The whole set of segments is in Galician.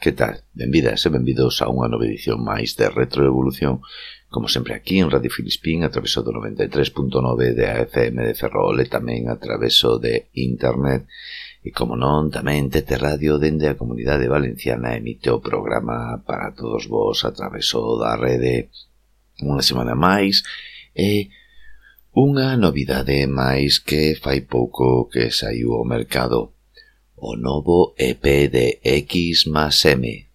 Que tal? Benvidas e benvidos a unha nova edición máis de Retroevolución, como sempre aquí en Radio Filispín, a traveso do 93.9 de AFM de Ferrol e tamén a traveso de Internet. E como non, tamén Tete Radio dende a Comunidade Valenciana emite o programa para todos vos a traveso da rede unha semana máis e unha novidade máis que fai pouco que saiu ao mercado o novo EP de X más M,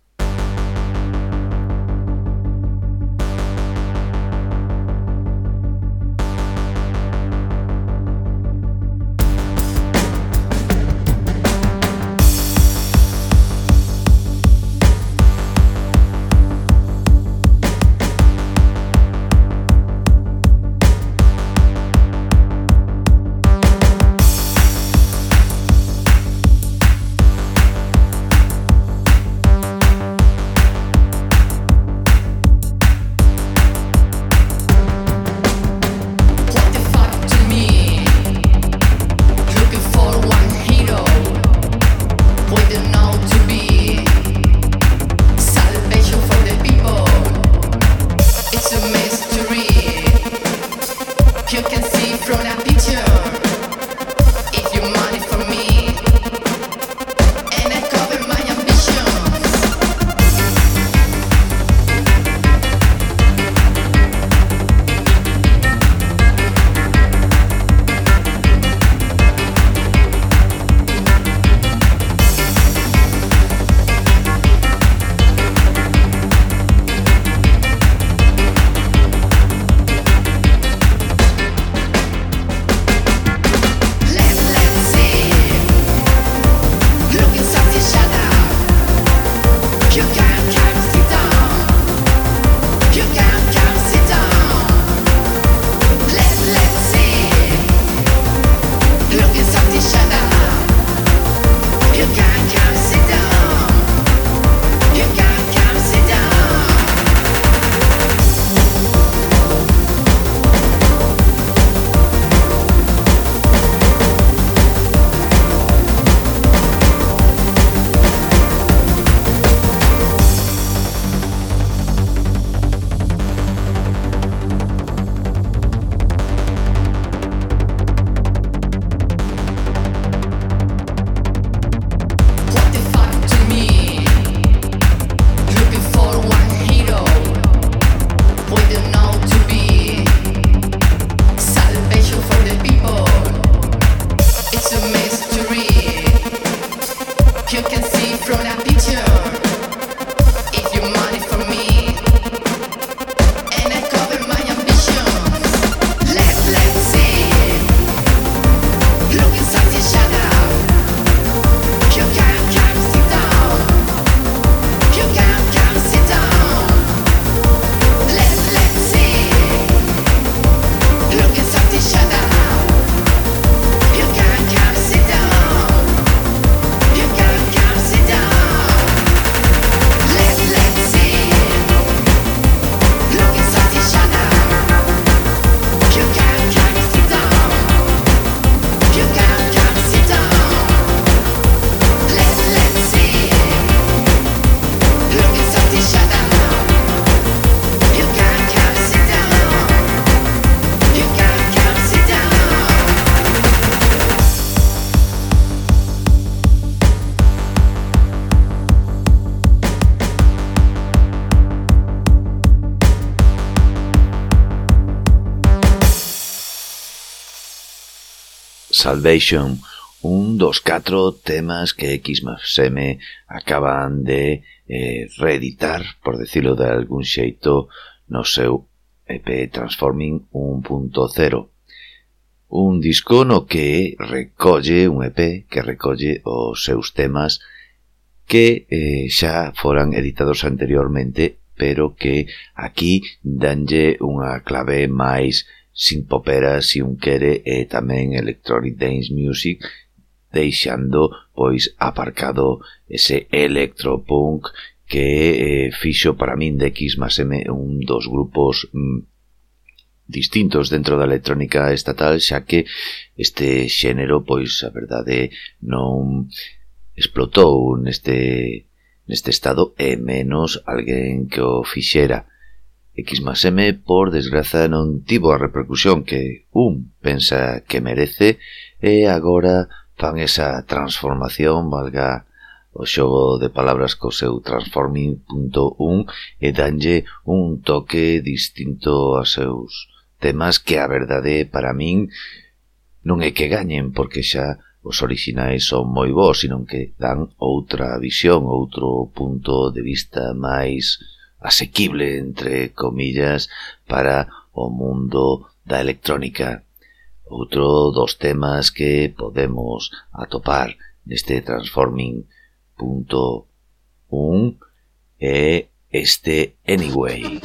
Salvation, un dos catro temas que Xmaseme acaban de eh, reeditar, por decirlo de algún xeito, no seu EP Transforming 1.0. Un disco no que recolle, un EP que recolle os seus temas que eh, xa foran editados anteriormente, pero que aquí danlle unha clave máis Sintopera, si un quere, e tamén electronic dance music, deixando pois aparcado ese electropunk que eh, fixo para min de X+M un dos grupos mm, distintos dentro da electrónica estatal, xa que este xénero, pois, a verdade, non explotou neste neste estado e menos alguén que o fixera. X+M, por desgraza, non tivo a repercusión que un pensa que merece e agora fan esa transformación, valga o xogo de palabras co seu transforming.1 e danlle un toque distinto aos seus temas que a verdade para min non é que gañen porque xa os orixinais son moi bons, sino que dan outra visión, outro punto de vista máis asequible, entre comillas, para o mundo da electrónica. Outro dos temas que podemos atopar neste Transforming.1 é este Anyway.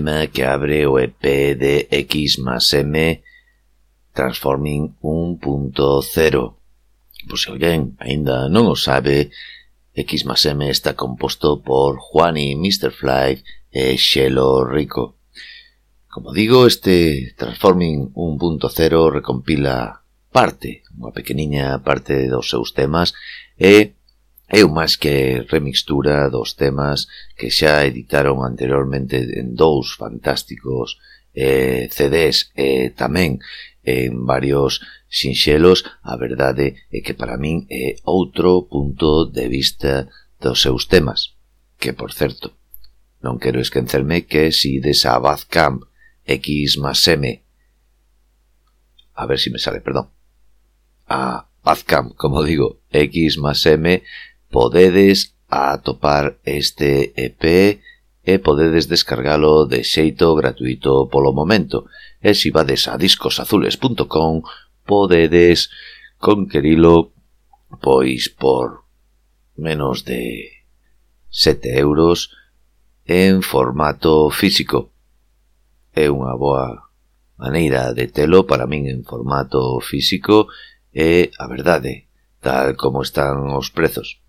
tema que abre o EP de X más M Transforming 1.0. Por se alguén aínda non o sabe, X más M está composto por Juani, Mr. Fly e Xelo Rico. Como digo, este Transforming 1.0 recompila parte, unha pequeniña parte dos seus temas e é máis que remixtura dos temas que xa editaron anteriormente en dous fantásticos eh, CDs eh, tamén en varios sinxelos, a verdade é que para min é outro punto de vista dos seus temas, que por certo, non quero esquecerme que si desa Bazcamp X más M, a ver si me sale, perdón, a Bazcamp, como digo, X más M, podedes atopar este EP e podedes descargalo de xeito gratuito polo momento. E se vades a discosazules.com podedes conquerilo pois por menos de 7 euros en formato físico. É unha boa maneira de telo para min en formato físico e, a verdade, tal como están os prezos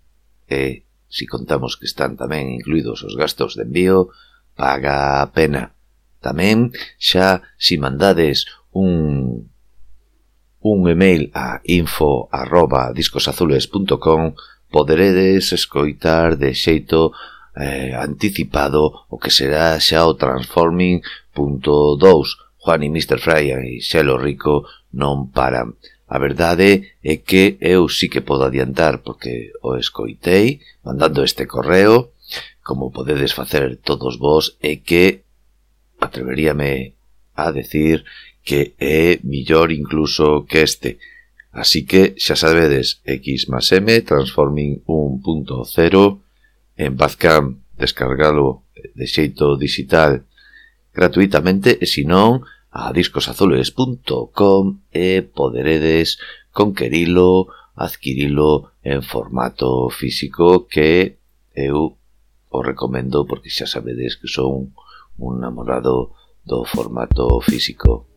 e, si contamos que están tamén incluídos os gastos de envío, paga a pena. Tamén, xa, si mandades un un email a info arroba discosazules.com poderedes escoitar de xeito eh, anticipado o que será xa o Transforming.2 Juan e Mr. Fry e Xelo Rico non paran. A verdade é que eu sí que podo adiantar porque o escoitei mandando este correo como podedes facer todos vos é que atreveríame a decir que é millor incluso que este. Así que xa sabedes, X más M, Transforming 1.0 en Bazcam, descargalo de xeito digital gratuitamente e sinón a discosazules.com e poderedes conquerilo, adquirilo en formato físico que eu o recomendo porque xa sabedes que son un namorado do formato físico.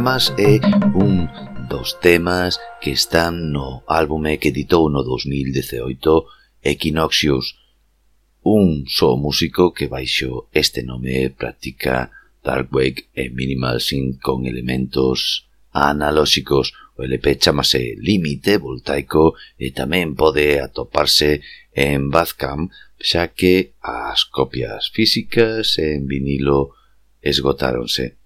programas é un dos temas que están no álbume que editou no 2018 Equinoxius un só músico que baixo este nome practica dark wave e minimal synth con elementos analóxicos. O LP chamase Límite Voltaico e tamén pode atoparse en Bandcamp, xa que as copias físicas en vinilo esgotáronse.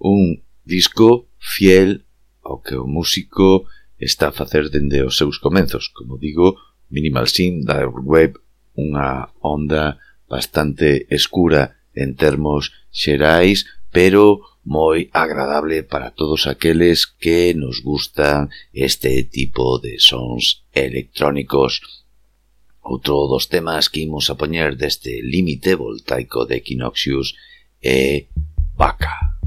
Un Disco fiel ao que o músico está a facer dende os seus comenzos. Como digo, Minimal Sin da web unha onda bastante escura en termos xerais, pero moi agradable para todos aqueles que nos gustan este tipo de sons electrónicos. Outro dos temas que imos a poñer deste límite voltaico de Equinoxius é Vaca.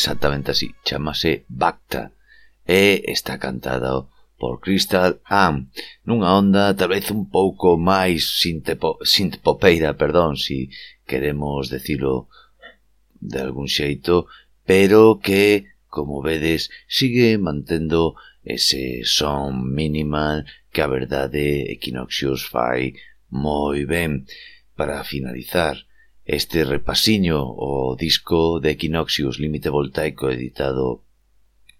exactamente así, chamase Bacta e está cantado por Crystal Am nunha onda talvez un pouco máis sintpopeira, perdón, si queremos decirlo de algún xeito, pero que, como vedes, sigue mantendo ese son minimal que a verdade Equinoxios fai moi ben. Para finalizar, este repasiño o disco de Equinoxius Límite Voltaico editado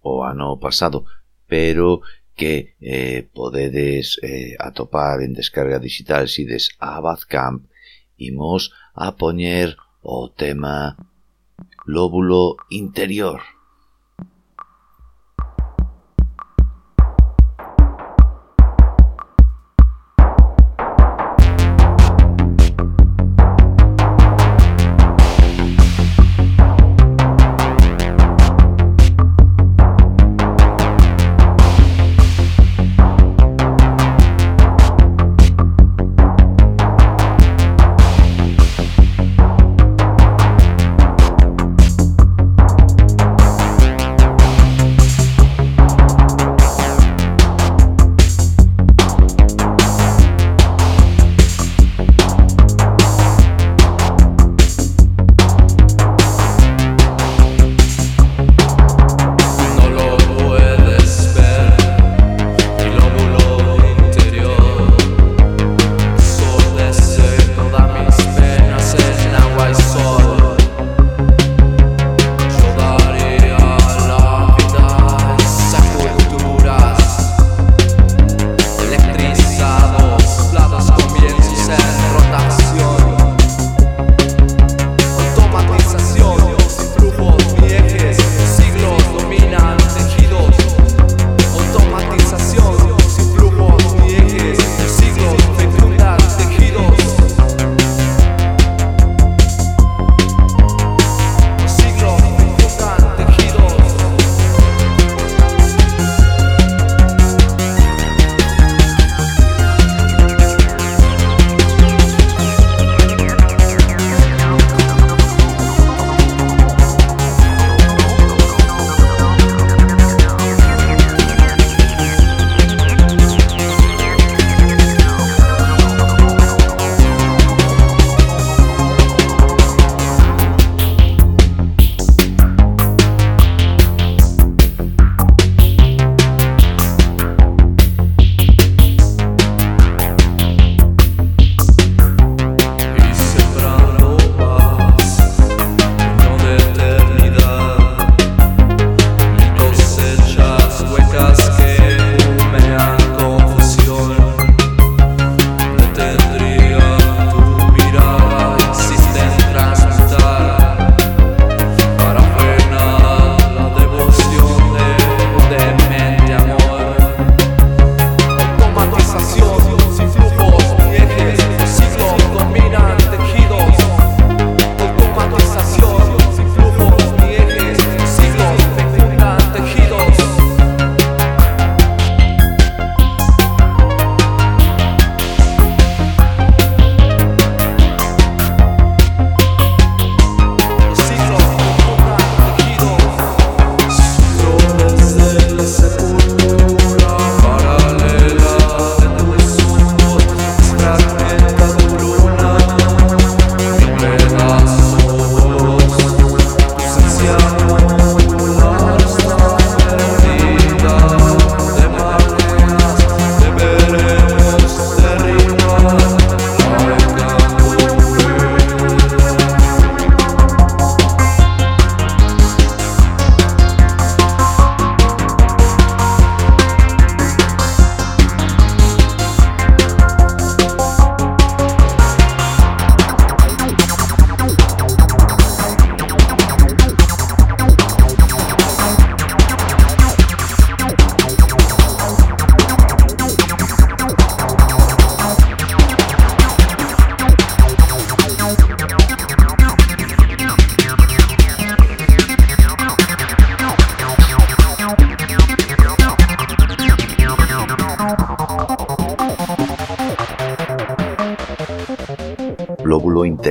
o ano pasado, pero que eh, podedes eh, atopar en descarga digital si des a Badcamp, imos a poñer o tema lóbulo interior.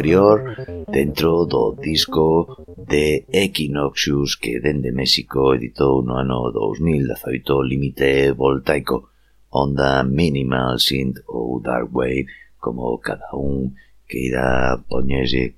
anterior dentro do disco de Equinoxius que dende México editou no ano 2018 Límite Voltaico, Onda Minimal Synth ou Dark Wave, como cada un que irá poñerlle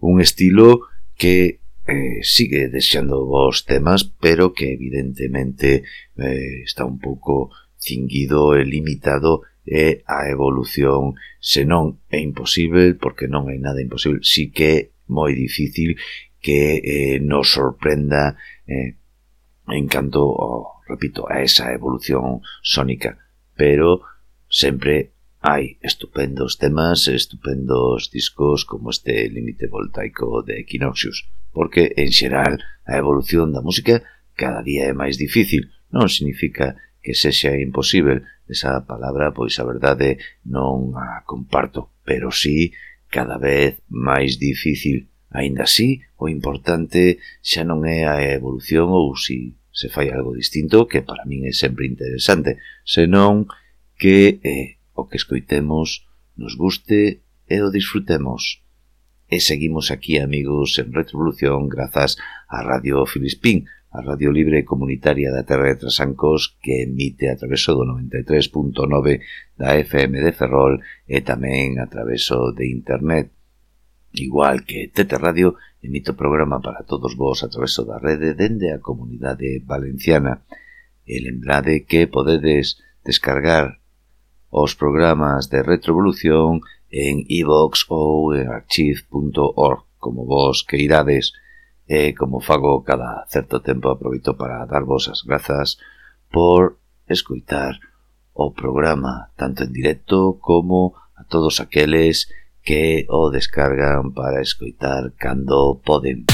un estilo que eh, sigue deseando vos temas, pero que evidentemente eh, está un pouco cinguido e limitado é a evolución, senón é imposible, porque non hai nada imposible, si que é moi difícil que eh, nos sorprenda eh, en canto, oh, repito, a esa evolución sónica, pero sempre hai estupendos temas, estupendos discos como este límite voltaico de Equinoxius, porque en xeral a evolución da música cada día é máis difícil, non significa que sexa imposible Esa palabra, pois a verdade, non a comparto, pero sí cada vez máis difícil. Ainda así, o importante xa non é a evolución ou si se fai algo distinto, que para min é sempre interesante, senón que eh, o que escoitemos nos guste e o disfrutemos. E seguimos aquí, amigos, en Retrovolución, grazas a Radio Filispín, a Radio Libre Comunitaria da Terra de Trasancos que emite a traveso do 93.9 da FM de Ferrol e tamén a traveso de Internet. Igual que Tete Radio, emite o programa para todos vos a traveso da rede dende a comunidade valenciana. E lembrade que podedes descargar os programas de retrovolución en iVox e ou en archive.org, como vos que irades e como fago cada certo tempo aproveito para dar vos as grazas por escoitar o programa tanto en directo como a todos aqueles que o descargan para escoitar cando poden.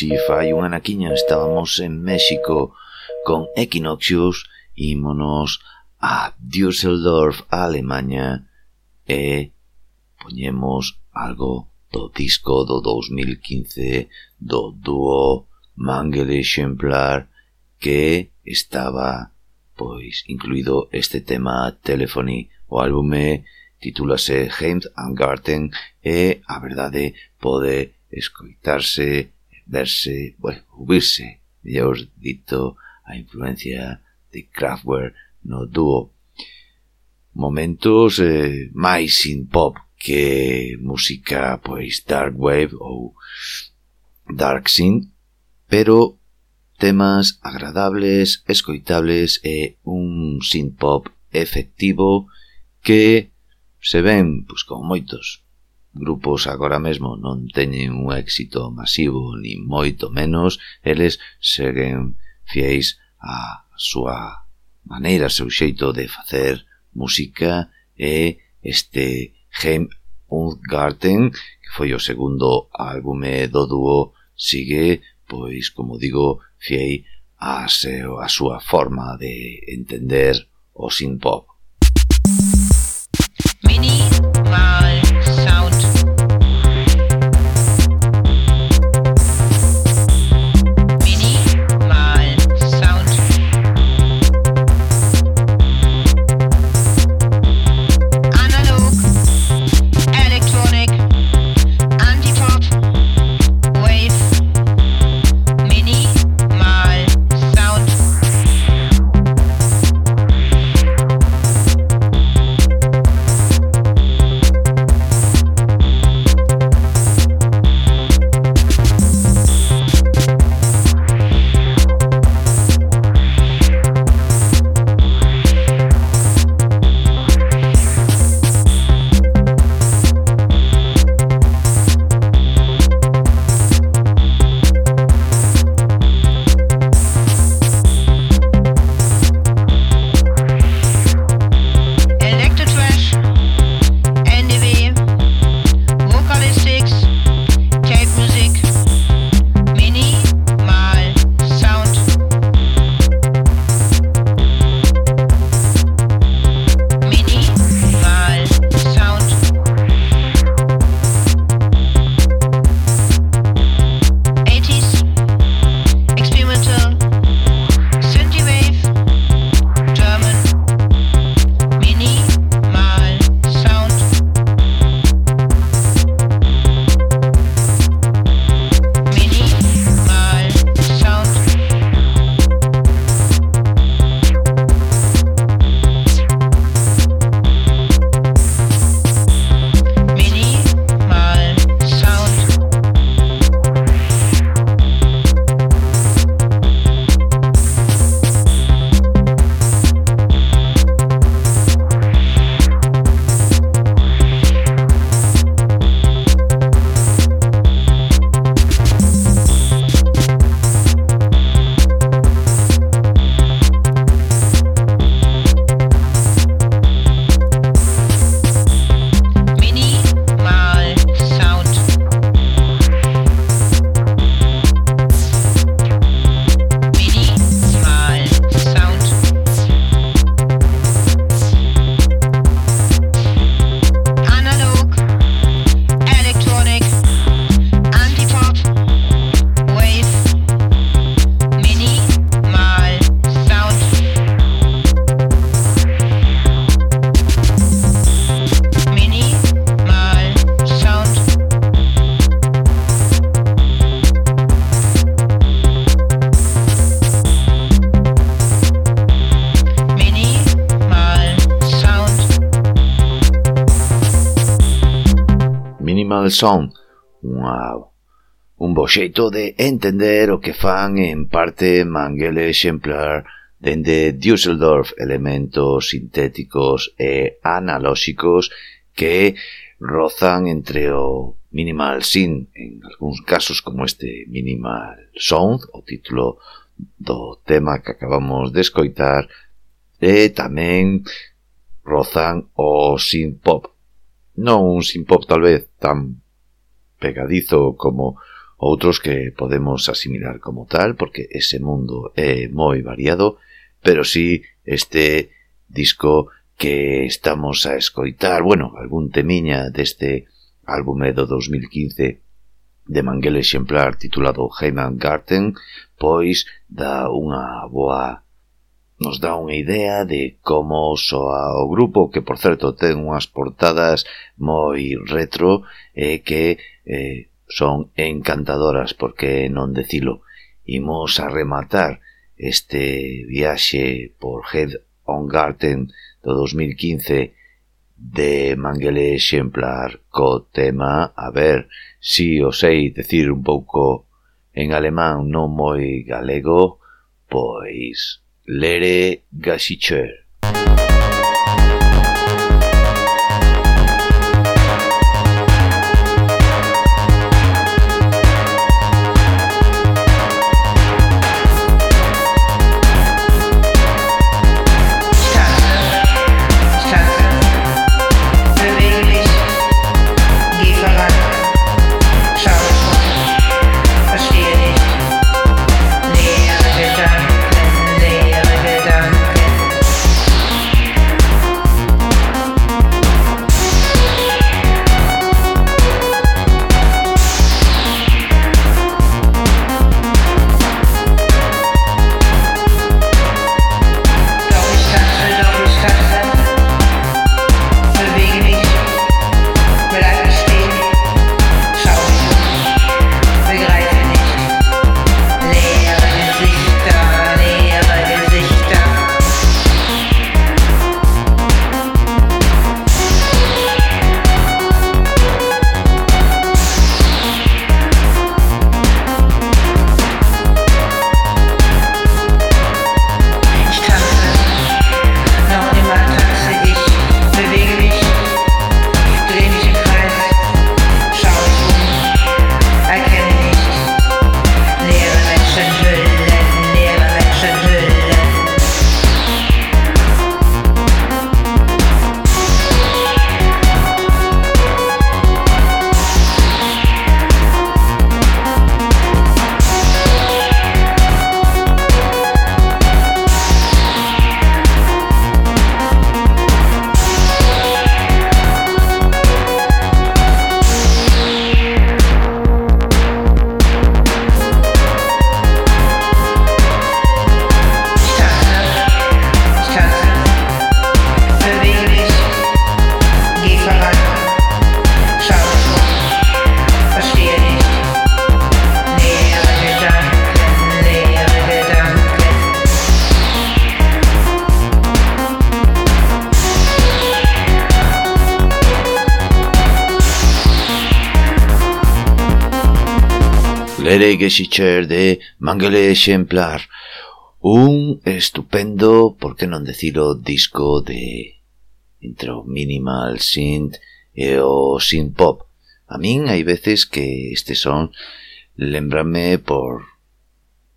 si fai unha naquiña estábamos en México con Equinoxius, ímonos a Düsseldorf, a Alemanha, e poñemos algo do disco do 2015 do dúo Mangel Exemplar que estaba pois incluído este tema Telephony. O álbume titúlase Heimt and Garten e a verdade pode escoitarse verse, bueno, ouvise, os dito, a influencia de Kraftwerk no dúo. Momentos eh, máis sin pop que música pois dark wave ou dark synth, pero temas agradables, escoitables e un synth pop efectivo que se ven pois, como moitos grupos agora mesmo non teñen un éxito masivo nin moito menos, eles seguen fieis á súa maneira, ao seu xeito de facer música e este Heim und Garten, que foi o segundo álbume do dúo, sigue, pois, como digo, fiei a, seu, a súa forma de entender o synth-pop. son unha, un bo xeito de entender o que fan en parte Mangele Exemplar dende Düsseldorf elementos sintéticos e analóxicos que rozan entre o minimal sin en algúns casos como este minimal sound, o título do tema que acabamos de escoitar, e tamén rozan o synth pop. Non un synth pop tal vez tan pegadizo como outros que podemos asimilar como tal, porque ese mundo é moi variado, pero sí este disco que estamos a escoitar, bueno, algún temiña deste álbume do 2015 de Manguel exemplar titulado Heyman Garten, pois dá unha boa nos dá unha idea de como soa o grupo, que por certo ten unhas portadas moi retro e que eh, son encantadoras, porque non decilo. Imos a rematar este viaxe por Head on Garden do 2015 de Manguele Exemplar co tema, a ver, si o sei decir un pouco en alemán non moi galego, pois Lere Gashicher. Geschicher de Mangele Exemplar, un estupendo, por que non decilo, disco de entre o minimal synth e o synth pop. A min hai veces que este son lembrame por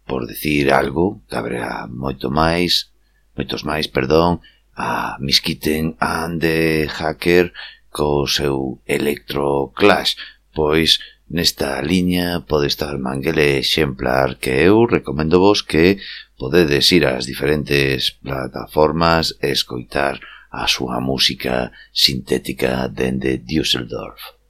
por decir algo que habrá moito máis, moitos máis, perdón, a Miskiten and the Hacker co seu Electro Clash, pois Nesta liña pode estar Manguele Exemplar que eu recomendo vos que podedes ir ás diferentes plataformas e escoitar a súa música sintética dende Düsseldorf.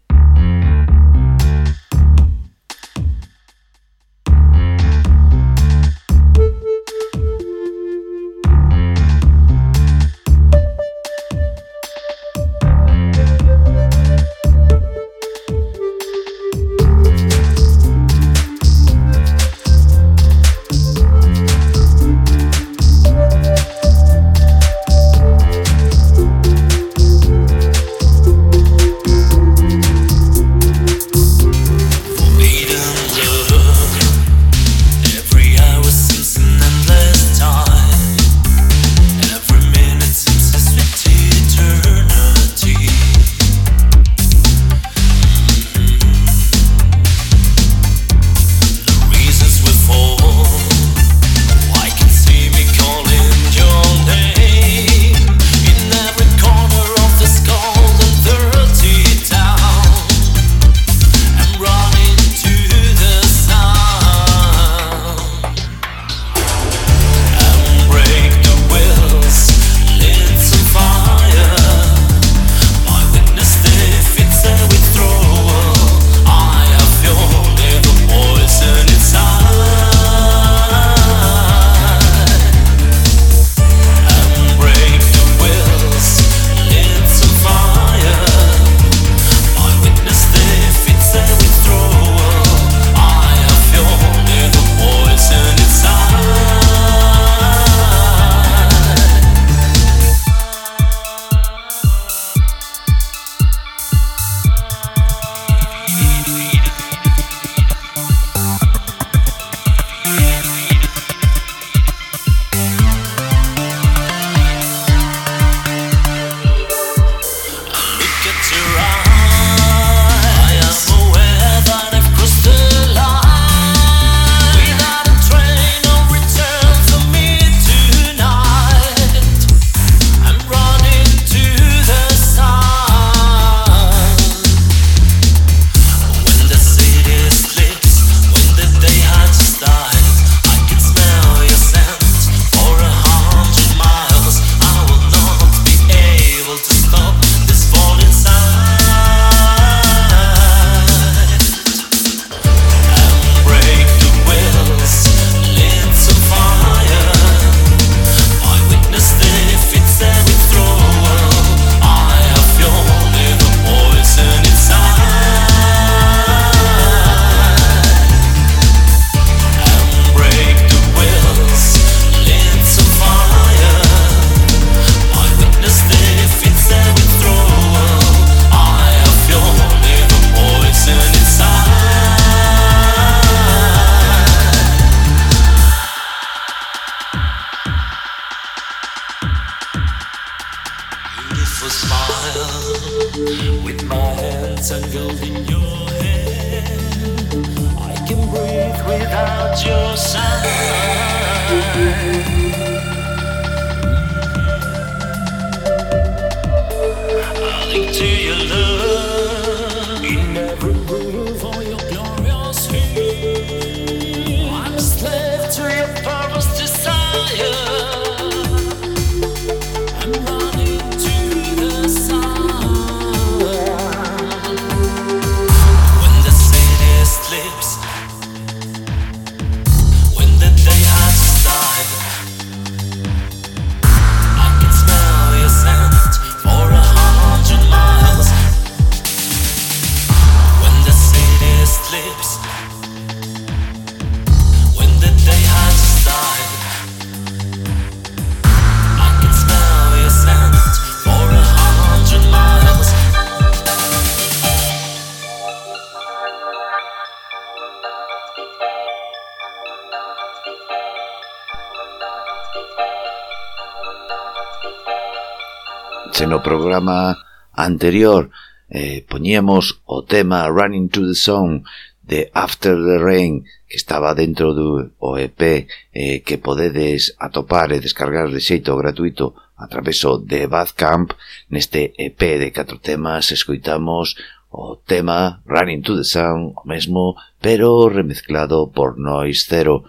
no programa anterior eh, poñíamos o tema Running to the Sun de After the Rain que estaba dentro do EP eh, que podedes atopar e descargar de xeito gratuito a traveso de Badcamp neste EP de catro temas escoitamos o tema Running to the Sun o mesmo pero remezclado por Noise Zero.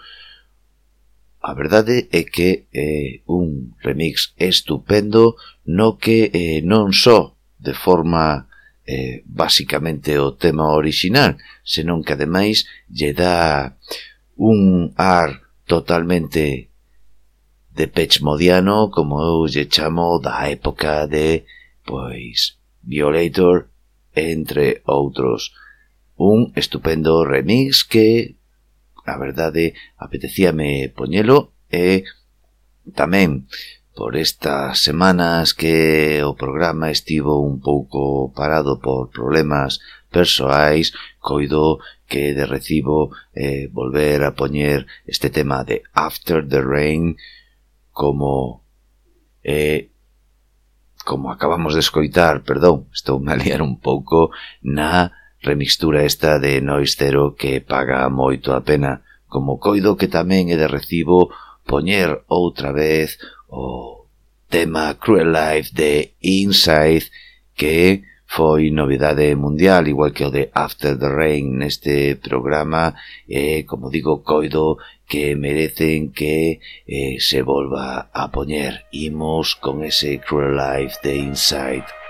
A verdade é que é un remix estupendo no que eh, non só de forma eh, basicamente o tema orixinal, senón que ademais lle dá un ar totalmente de pechmodiano, como eu lle chamo da época de, pois, Violator, entre outros. Un estupendo remix que, a verdade, apetecíame poñelo e tamén por estas semanas que o programa estivo un pouco parado por problemas persoais, coido que de recibo eh, volver a poñer este tema de After the Rain como eh, como acabamos de escoitar, perdón, estou a liar un pouco na remixtura esta de Noise Zero que paga moito a pena, como coido que tamén é de recibo poñer outra vez o tema Cruel Life de Inside que foi novidade mundial igual que o de After the Rain neste programa eh, como digo coido que merecen que eh, se volva a poñer. Imos con ese Cruel Life de Inside.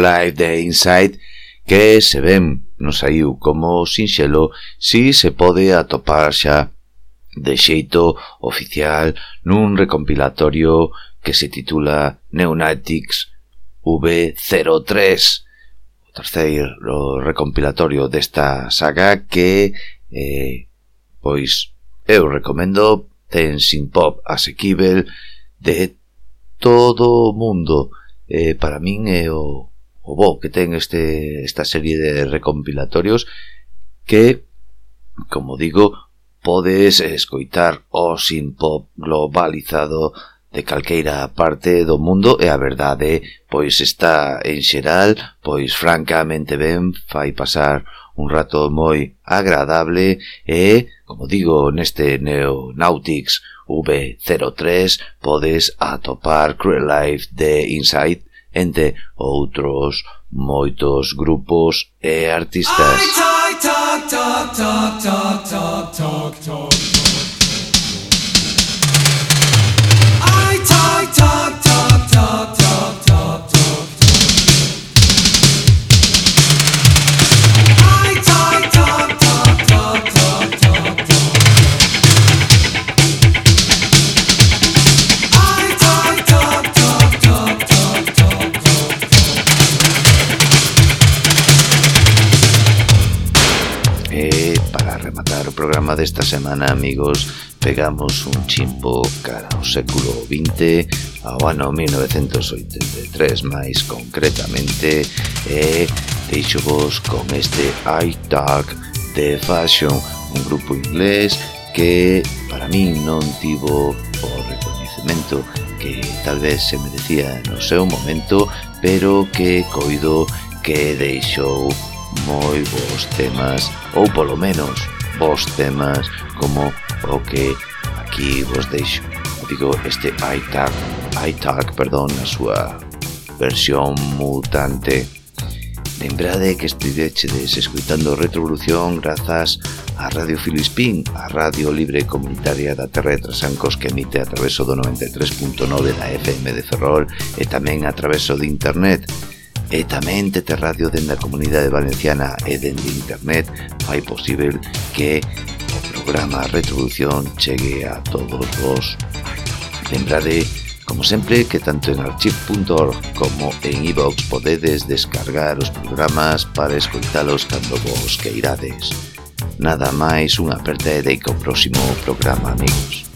Live de Inside que se ven nos saiu como sinxelo si se pode atopar xa de xeito oficial nun recompilatorio que se titula Neonatics V03 o terceiro recompilatorio desta saga que eh, pois eu recomendo ten sin pop asequible de todo o mundo. Eh, para min é o o bo que ten este esta serie de recompilatorios que como digo podes escoitar o sin pop globalizado de calqueira parte do mundo e a verdade pois está en xeral pois francamente ben fai pasar un rato moi agradable e, como digo, neste Neonautics V03 podes atopar Cruel Life de Inside entre outros moitos grupos e artistas. I talk, talk, talk, talk, talk, talk, talk, talk. I talk, talk, talk, talk. programa desta semana, amigos, pegamos un chimpo cara ao século XX, ao ano 1983 máis concretamente, e deixo vos con este iTag de Fashion, un grupo inglés que para min non tivo o reconhecimento que tal vez se merecía no seu momento, pero que coido que deixou moi bons temas, ou polo menos os temas como o que aquí vos deixo. Digo este iTag iTag, perdón, na súa versión mutante. Lembrade que estivechedes escuitando Retrovolución grazas a Radio Filispín, a radio libre comunitaria da Terra de Trasancos que emite a traveso do 93.9 da FM de Ferrol e tamén a traveso de Internet. E tamén Tete Radio dende a Comunidade Valenciana e dende Internet fai posible que o programa Retroducción chegue a todos vos. Lembrade, como sempre, que tanto en archive.org como en iVox e podedes descargar os programas para escoitalos cando vos queirades. Nada máis, unha aperta e deico próximo programa, amigos.